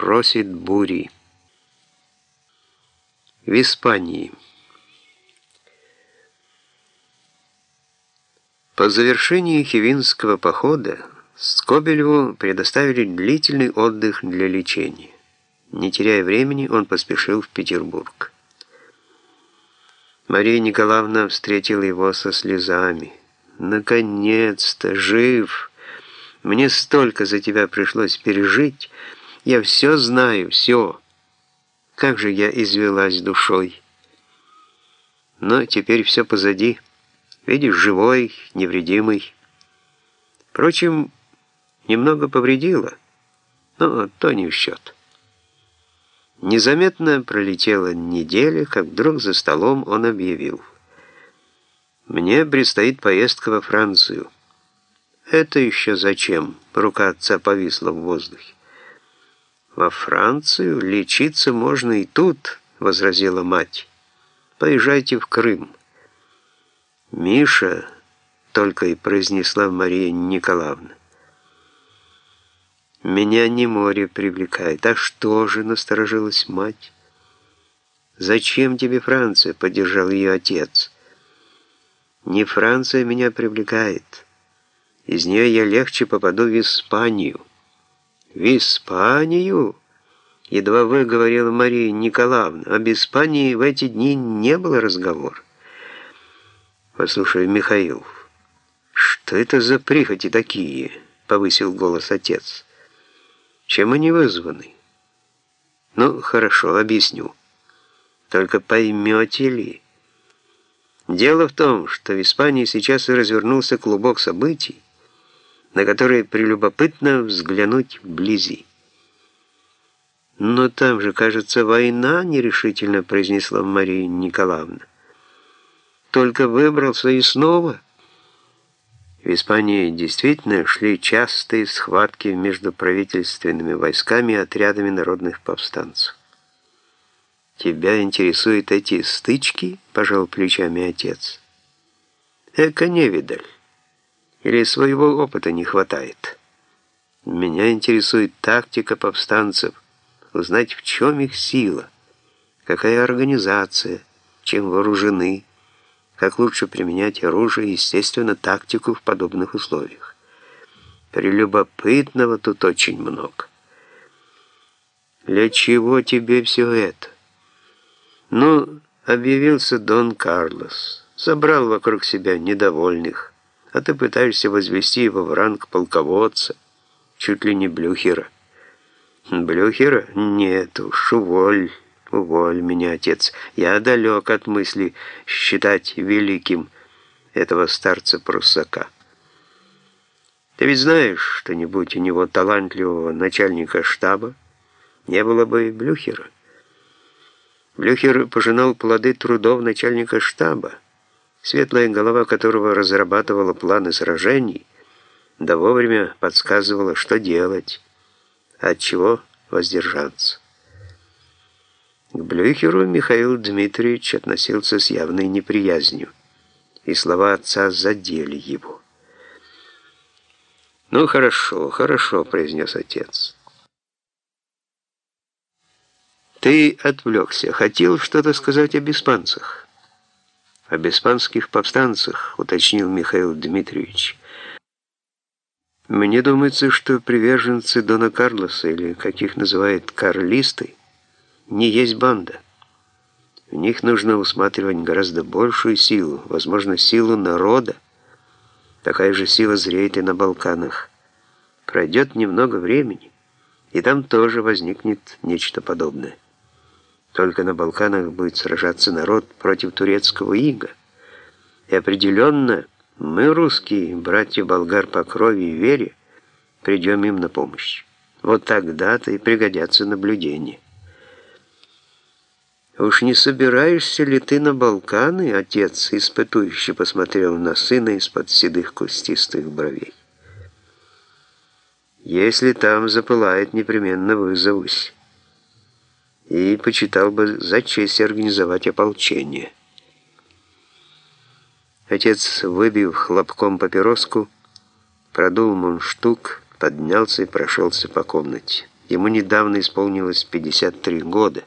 просит бури. В Испании. По завершении Хивинского похода Скобелеву предоставили длительный отдых для лечения. Не теряя времени, он поспешил в Петербург. Мария Николаевна встретила его со слезами. «Наконец-то! Жив! Мне столько за тебя пришлось пережить. Я все знаю, все. Как же я извелась душой. Но теперь все позади. Видишь, живой, невредимый. Впрочем, немного повредила, но то не в счет». Незаметно пролетела неделя, как вдруг за столом он объявил. «Мне предстоит поездка во Францию». «Это еще зачем?» Рука отца повисла в воздухе. «Во Францию лечиться можно и тут», — возразила мать. «Поезжайте в Крым». «Миша», — только и произнесла Мария Николаевна. Меня не море привлекает. А что же, насторожилась мать? Зачем тебе Франция? Поддержал ее отец. Не Франция меня привлекает. Из нее я легче попаду в Испанию. В Испанию? Едва выговорила Мария Николаевна. Об Испании в эти дни не было разговора. Послушай, Михаил, что это за прихоти такие? Повысил голос отец. Чем они вызваны? Ну, хорошо, объясню. Только поймете ли? Дело в том, что в Испании сейчас и развернулся клубок событий, на которые прелюбопытно взглянуть вблизи. «Но там же, кажется, война», — нерешительно произнесла Мария Николаевна. «Только выбрался и снова». В Испании действительно шли частые схватки между правительственными войсками и отрядами народных повстанцев. «Тебя интересуют эти стычки?» – пожал плечами отец. «Эка невидаль. Или своего опыта не хватает. Меня интересует тактика повстанцев, узнать, в чем их сила, какая организация, чем вооружены» как лучше применять оружие, естественно, тактику в подобных условиях. Прелюбопытного тут очень много. Для чего тебе все это? Ну, объявился Дон Карлос, собрал вокруг себя недовольных, а ты пытаешься возвести его в ранг полководца, чуть ли не Блюхера. Блюхера? Нет уж, уволь. Уволь меня, отец. Я далек от мысли считать великим этого старца-пруссака. Ты ведь знаешь, что не будь у него талантливого начальника штаба, не было бы и Блюхера. Блюхер пожинал плоды трудов начальника штаба, светлая голова которого разрабатывала планы сражений, да вовремя подсказывала, что делать, от чего воздержаться. К Блюхеру Михаил Дмитриевич относился с явной неприязнью, и слова отца задели его. «Ну, хорошо, хорошо», — произнес отец. «Ты отвлекся. Хотел что-то сказать об испанцах?» «Об испанских повстанцах», — уточнил Михаил Дмитриевич. «Мне думается, что приверженцы Дона Карлоса, или каких называют карлисты, не есть банда. В них нужно усматривать гораздо большую силу, возможно, силу народа. Такая же сила зреет и на Балканах. Пройдет немного времени, и там тоже возникнет нечто подобное. Только на Балканах будет сражаться народ против турецкого ига. И определенно мы, русские, братья болгар по крови и вере, придем им на помощь. Вот тогда-то и пригодятся наблюдения. «Уж не собираешься ли ты на Балканы?» Отец испытующе посмотрел на сына из-под седых кустистых бровей. «Если там запылает, непременно вызовусь». И почитал бы за честь организовать ополчение. Отец, выбив хлопком папироску, продул мундштук, поднялся и прошелся по комнате. Ему недавно исполнилось 53 года.